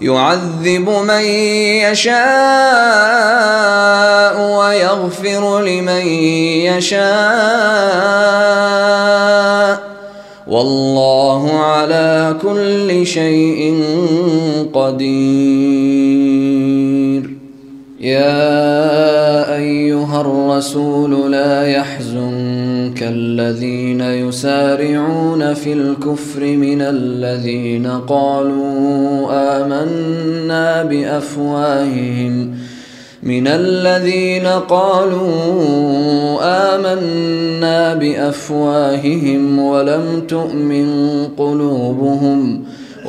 يعذب من يشاء ويغفر لمن يشاء. والله على كل شيء قدير. يا أيها الرسول لا يحزنك الذين يسارعون في الكفر من الذين قالوا آمنا بأفواههم من الذين قالوا آمنا بأفواههم ولم تؤمن قلوبهم.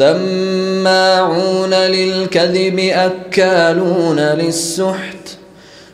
سماعون للكذب أكالون للسحت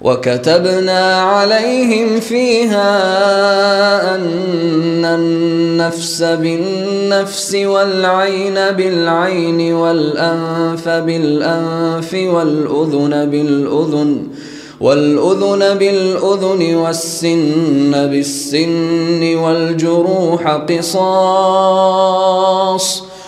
وكتبنا عليهم فيها أن النفس بالنفس والعين بالعين والأنف بالأنف والأذن بالأذن والأذن بالأذن والسن بالسن والجروح قصاص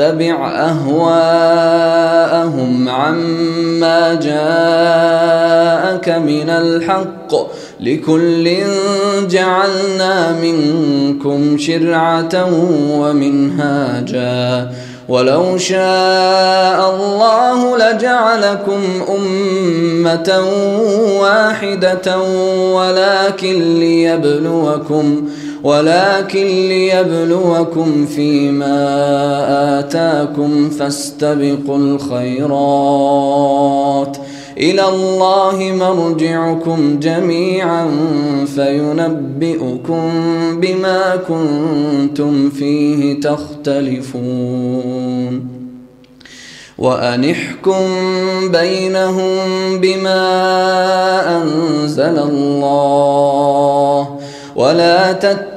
أهواءهم عما جاءك من الحق لكل جعلنا منكم شرعة ومنهاجا. ولو شاء الله لجعلكم أمة واحدة ولكن ليبلوكم ولكن ليبلوكم فيما آتاكم فاستبقوا الخيرات. إلى الله مرجعكم جميعا فينبئكم بما كنتم فيه تختلفون. وأنحكم بينهم بما أنزل الله. ولا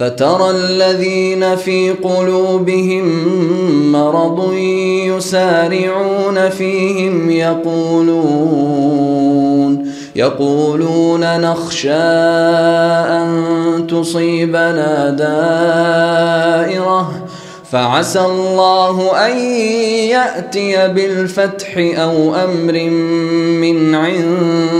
فترى الذين في قلوبهم مرض يسارعون فيهم يقولون يقولون نخشى أن تصيبنا دائرة فعسى الله أن يأتي بالفتح أو أمر من عنده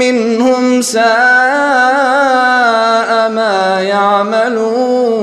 منهم ساء ما يعملون.